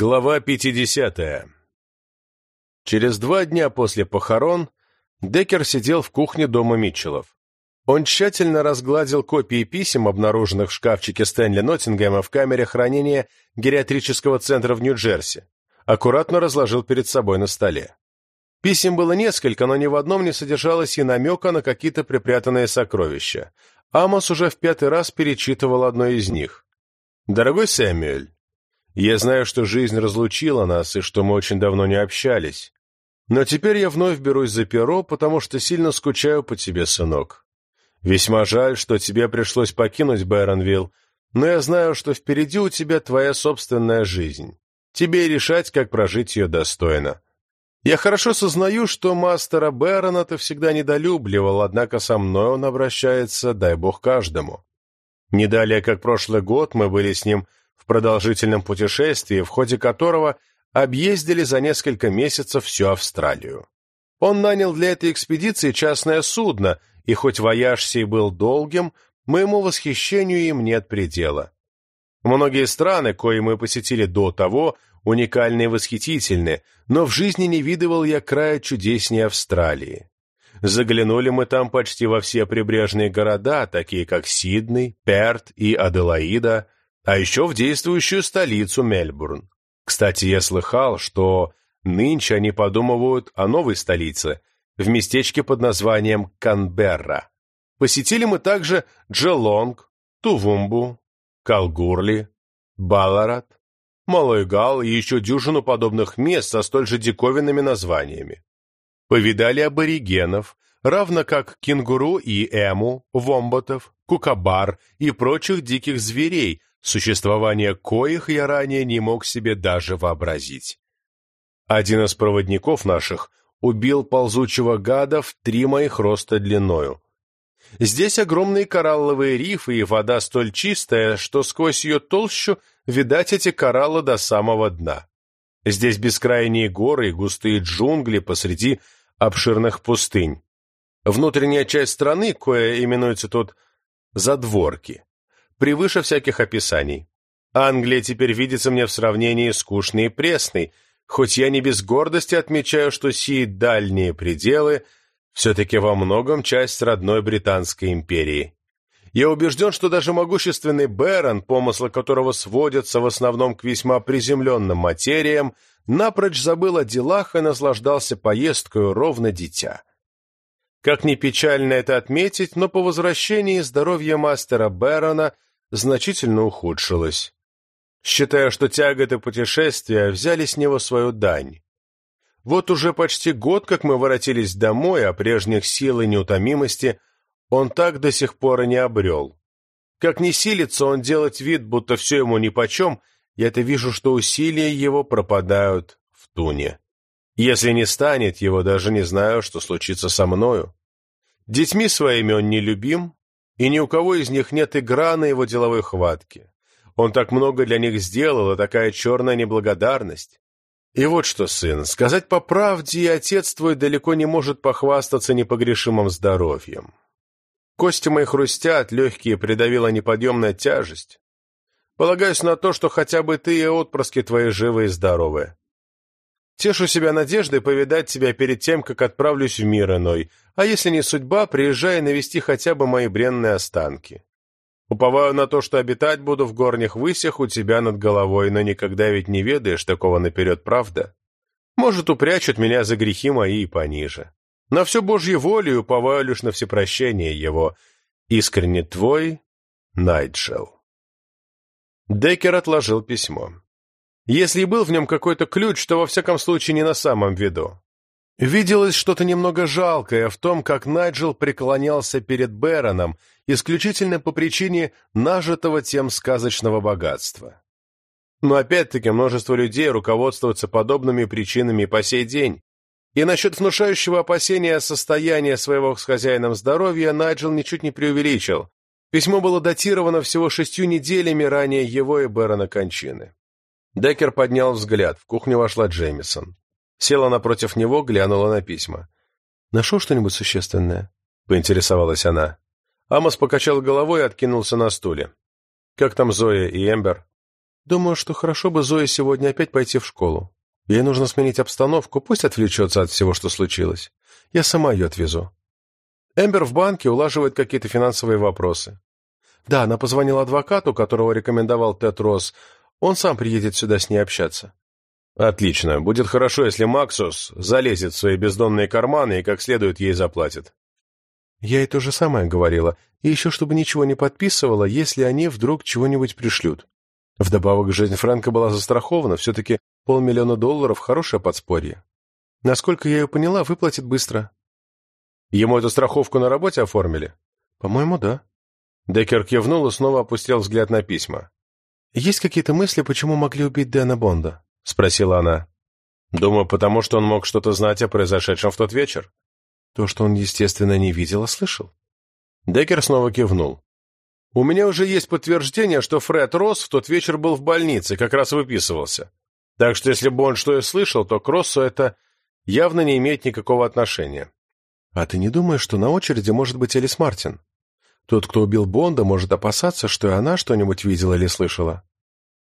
Глава 50. Через два дня после похорон Деккер сидел в кухне дома Митчеллов. Он тщательно разгладил копии писем, обнаруженных в шкафчике Стэнли Ноттингема в камере хранения гериатрического центра в Нью-Джерси. Аккуратно разложил перед собой на столе. Писем было несколько, но ни в одном не содержалось и намека на какие-то припрятанные сокровища. Амос уже в пятый раз перечитывал одно из них. «Дорогой Сэмюэль, я знаю, что жизнь разлучила нас и что мы очень давно не общались. Но теперь я вновь берусь за перо, потому что сильно скучаю по тебе, сынок. Весьма жаль, что тебе пришлось покинуть Байронвилл, но я знаю, что впереди у тебя твоя собственная жизнь. Тебе решать, как прожить ее достойно. Я хорошо сознаю, что мастера Бэрона ты всегда недолюбливал, однако со мной он обращается, дай бог, каждому. Не далее, как прошлый год, мы были с ним продолжительном путешествии, в ходе которого объездили за несколько месяцев всю Австралию. Он нанял для этой экспедиции частное судно, и хоть вояж сей был долгим, моему восхищению им нет предела. Многие страны, кои мы посетили до того, уникальны и восхитительны, но в жизни не видывал я края чудеснее Австралии. Заглянули мы там почти во все прибрежные города, такие как Сидней, Перт и Аделаида, а еще в действующую столицу Мельбурн. Кстати, я слыхал, что нынче они подумывают о новой столице, в местечке под названием Канберра. Посетили мы также Джелонг, Тувумбу, Калгурли, Баларат, Малойгал и еще дюжину подобных мест со столь же диковинными названиями. Повидали аборигенов, равно как кенгуру и эму, вомботов, кукабар и прочих диких зверей, существование коих я ранее не мог себе даже вообразить. Один из проводников наших убил ползучего гада в три моих роста длиною. Здесь огромные коралловые рифы и вода столь чистая, что сквозь ее толщу видать эти кораллы до самого дна. Здесь бескрайние горы и густые джунгли посреди обширных пустынь. Внутренняя часть страны, кое именуется тут «задворки», превыше всяких описаний. Англия теперь видится мне в сравнении скучной и пресной, хоть я не без гордости отмечаю, что сии дальние пределы все-таки во многом часть родной Британской империи. Я убежден, что даже могущественный Бэрон, помыслы которого сводятся в основном к весьма приземленным материям, напрочь забыл о делах и наслаждался поездкой ровно дитя. Как ни печально это отметить, но по возвращении здоровье мастера Бэрона – значительно ухудшилось. Считая, что тяготы путешествия взяли с него свою дань. Вот уже почти год, как мы воротились домой, а прежних сил и неутомимости он так до сих пор и не обрел. Как не силится он делать вид, будто все ему нипочем, я-то вижу, что усилия его пропадают в туне. Если не станет его, даже не знаю, что случится со мною. Детьми своими он не любим, и ни у кого из них нет игра на его деловой хватке. Он так много для них сделал, и такая черная неблагодарность. И вот что, сын, сказать по правде, и отец твой далеко не может похвастаться непогрешимым здоровьем. Кости мои хрустят, легкие придавила неподъемная тяжесть. Полагаюсь на то, что хотя бы ты и отпрыски твои живы и здоровы. Тешу себя надеждой повидать тебя перед тем, как отправлюсь в мир иной, а если не судьба, приезжай навести хотя бы мои бренные останки. Уповаю на то, что обитать буду в горних высях у тебя над головой, но никогда ведь не ведаешь такого наперед, правда? Может, упрячут меня за грехи мои и пониже. На все Божьей волей уповаю лишь на всепрощение его. Искренне твой, Найджел. Деккер отложил письмо. Если и был в нем какой-то ключ, то во всяком случае не на самом виду. Виделось что-то немного жалкое в том, как Найджел преклонялся перед Бэроном исключительно по причине нажитого тем сказочного богатства. Но опять-таки множество людей руководствуются подобными причинами по сей день. И насчет внушающего опасения состояния своего с хозяином здоровья Найджел ничуть не преувеличил. Письмо было датировано всего шестью неделями ранее его и Бэрона кончины. Деккер поднял взгляд. В кухню вошла Джеймисон. Села напротив него, глянула на письма. «Нашел что-нибудь существенное?» — поинтересовалась она. Амос покачал головой и откинулся на стуле. «Как там Зоя и Эмбер?» Думаю, что хорошо бы Зое сегодня опять пойти в школу. Ей нужно сменить обстановку, пусть отвлечется от всего, что случилось. Я сама ее отвезу. Эмбер в банке улаживает какие-то финансовые вопросы. Да, она позвонила адвокату, которого рекомендовал Тед Росс. Он сам приедет сюда с ней общаться. Отлично. Будет хорошо, если Максус залезет в свои бездонные карманы и как следует ей заплатит. Я ей то же самое говорила. И еще чтобы ничего не подписывала, если они вдруг чего-нибудь пришлют. Вдобавок, жизнь Фрэнка была застрахована, все-таки полмиллиона долларов – хорошее подспорье. Насколько я ее поняла, выплатит быстро. Ему эту страховку на работе оформили? По-моему, да. Деккер кивнул и снова опустил взгляд на письма. «Есть какие-то мысли, почему могли убить Дэна Бонда?» — спросила она. «Думаю, потому что он мог что-то знать о произошедшем в тот вечер. То, что он, естественно, не видел, а слышал». Деккер снова кивнул. «У меня уже есть подтверждение, что Фред Росс в тот вечер был в больнице, как раз выписывался. Так что если бы он что и слышал, то к Россу это явно не имеет никакого отношения». «А ты не думаешь, что на очереди может быть Элис Мартин?» Тот, кто убил Бонда, может опасаться, что и она что-нибудь видела или слышала.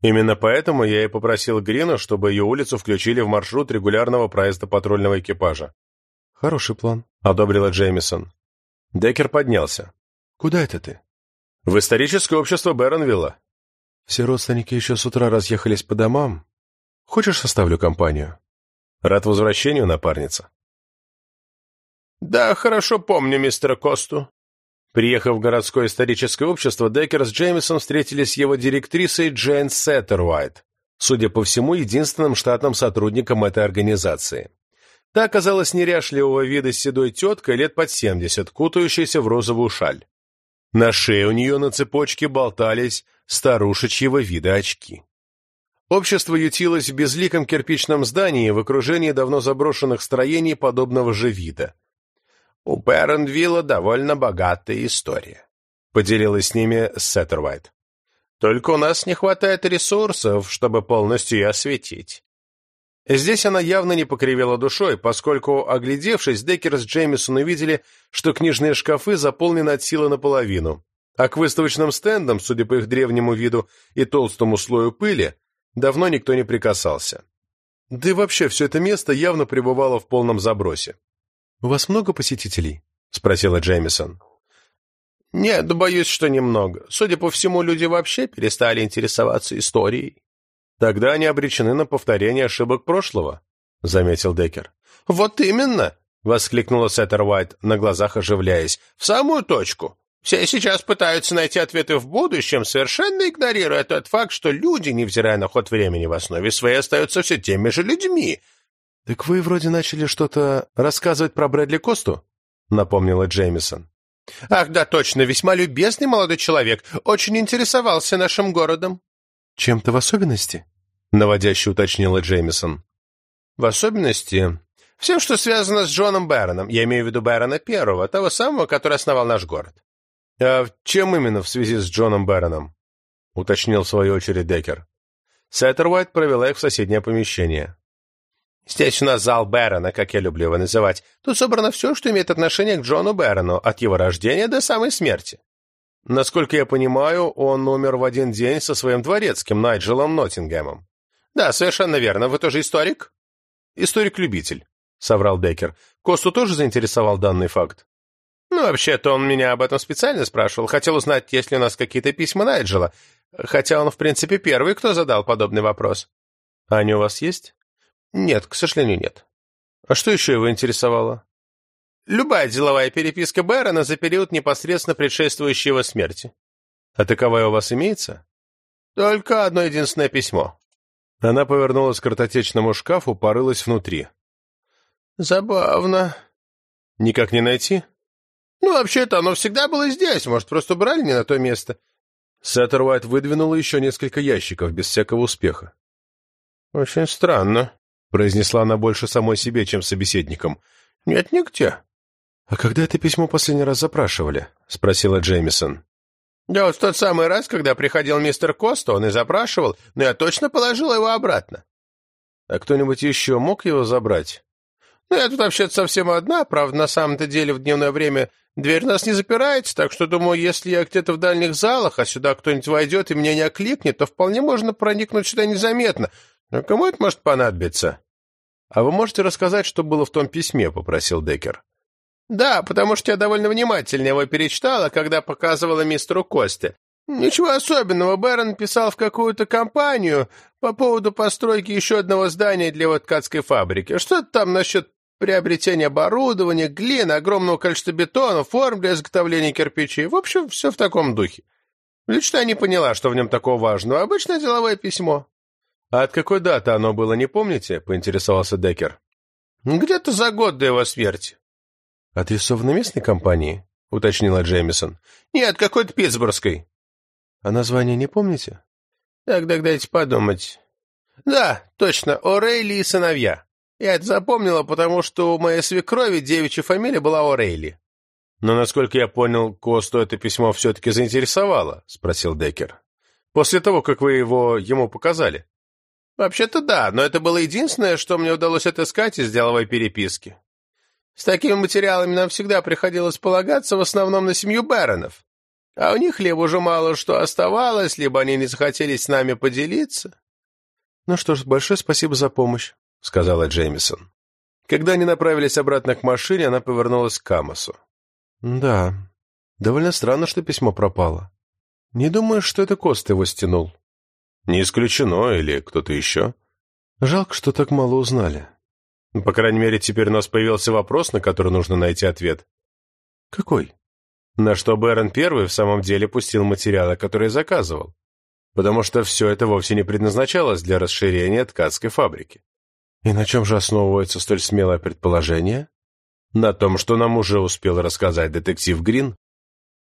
Именно поэтому я и попросил Грина, чтобы ее улицу включили в маршрут регулярного проезда патрульного экипажа. «Хороший план», — одобрила Джеймисон. Деккер поднялся. «Куда это ты?» «В историческое общество Бэронвилла». «Все родственники еще с утра разъехались по домам. Хочешь, составлю компанию?» «Рад возвращению, напарница». «Да, хорошо помню мистера Косту», Приехав в городское историческое общество, Деккер с Джеймисон встретились с его директрисой Джейн Сеттеруайт, судя по всему, единственным штатным сотрудником этой организации. Та оказалась неряшливого вида седой теткой лет под семьдесят, кутающейся в розовую шаль. На шее у нее на цепочке болтались старушечьего вида очки. Общество ютилось в безликом кирпичном здании в окружении давно заброшенных строений подобного же вида. У Бернвилла довольно богатая история», — поделилась с ними Сеттервайт. «Только у нас не хватает ресурсов, чтобы полностью ее осветить». Здесь она явно не покривила душой, поскольку, оглядевшись, Деккер с Джеймисон увидели, что книжные шкафы заполнены от силы наполовину, а к выставочным стендам, судя по их древнему виду и толстому слою пыли, давно никто не прикасался. Да и вообще все это место явно пребывало в полном забросе. «У вас много посетителей?» — спросила Джеймисон. «Нет, боюсь, что немного. Судя по всему, люди вообще перестали интересоваться историей». «Тогда они обречены на повторение ошибок прошлого», — заметил Деккер. «Вот именно!» — воскликнула Сеттер Уайт, на глазах оживляясь. «В самую точку. Все сейчас пытаются найти ответы в будущем, совершенно игнорируя тот факт, что люди, невзирая на ход времени в основе своей, остаются все теми же людьми, «Так вы вроде начали что-то рассказывать про Брэдли Косту?» — напомнила Джеймисон. «Ах, да, точно, весьма любезный молодой человек, очень интересовался нашим городом». «Чем-то в особенности?» — наводяще уточнила Джеймисон. «В особенности всем, что связано с Джоном Бэроном, я имею в виду Бэрона Первого, того самого, который основал наш город». «А чем именно в связи с Джоном Бэроном?» — уточнил в свою очередь Деккер. Сеттер Уайт провела их в соседнее помещение. Здесь у нас зал Бэрона, как я люблю его называть. Тут собрано все, что имеет отношение к Джону Бэрону, от его рождения до самой смерти. Насколько я понимаю, он умер в один день со своим дворецким, Найджелом Ноттингемом. Да, совершенно верно. Вы тоже историк? Историк-любитель, соврал Деккер. Косту тоже заинтересовал данный факт? Ну, вообще-то он меня об этом специально спрашивал. Хотел узнать, есть ли у нас какие-то письма Найджела. Хотя он, в принципе, первый, кто задал подобный вопрос. А они у вас есть? Нет, к сожалению, нет. А что еще его интересовало? Любая деловая переписка Бэрона за период непосредственно предшествующей его смерти. А таковая у вас имеется? Только одно единственное письмо. Она повернулась к картотечному шкафу, порылась внутри. Забавно. Никак не найти? Ну, вообще-то оно всегда было здесь, может, просто убрали не на то место. Сеттер Уайт выдвинула еще несколько ящиков, без всякого успеха. Очень странно. — произнесла она больше самой себе, чем собеседником. «Нет нигде». «А когда это письмо последний раз запрашивали?» — спросила Джеймисон. «Да вот в тот самый раз, когда приходил мистер Коста, он и запрашивал, но я точно положила его обратно». «А кто-нибудь еще мог его забрать?» Ну, я тут вообще-то совсем одна, правда, на самом-то деле в дневное время дверь у нас не запирается, так что, думаю, если я где-то в дальних залах, а сюда кто-нибудь войдет и меня не окликнет, то вполне можно проникнуть сюда незаметно. Но кому это может понадобиться?» «А вы можете рассказать, что было в том письме?» — попросил Деккер. «Да, потому что я довольно внимательно его перечитала, когда показывала мистеру Косте. Ничего особенного, Бэрон писал в какую-то компанию по поводу постройки еще одного здания для его ткацкой фабрики. Что-то там насчет приобретения оборудования, глины, огромного количества бетона, форм для изготовления кирпичей. В общем, все в таком духе. Лично я не поняла, что в нем такого важного. Обычное деловое письмо. «А от какой даты оно было, не помните?» — поинтересовался Деккер. «Где-то за год до его смерти». «Адресовано местной компании?» — уточнила Джеймисон. «Нет, какой-то питтсбургской». «А название не помните?» «Так, так, дайте подумать». «Да, точно, О'Рейли и сыновья. Я это запомнила, потому что у моей свекрови девичья фамилия была О'Рейли». «Но, насколько я понял, Косту это письмо все-таки заинтересовало?» — спросил Деккер. «После того, как вы его ему показали». «Вообще-то да, но это было единственное, что мне удалось отыскать из деловой переписки. С такими материалами нам всегда приходилось полагаться в основном на семью Бэронов. А у них либо уже мало что оставалось, либо они не захотели с нами поделиться». «Ну что ж, большое спасибо за помощь», — сказала Джеймисон. Когда они направились обратно к машине, она повернулась к Камасу. «Да, довольно странно, что письмо пропало. Не думаешь, что это Кост его стянул?» Не исключено, или кто-то еще. Жалко, что так мало узнали. По крайней мере, теперь у нас появился вопрос, на который нужно найти ответ. Какой? На что Бэрон Первый в самом деле пустил материалы, которые заказывал. Потому что все это вовсе не предназначалось для расширения ткацкой фабрики. И на чем же основывается столь смелое предположение? На том, что нам уже успел рассказать детектив Грин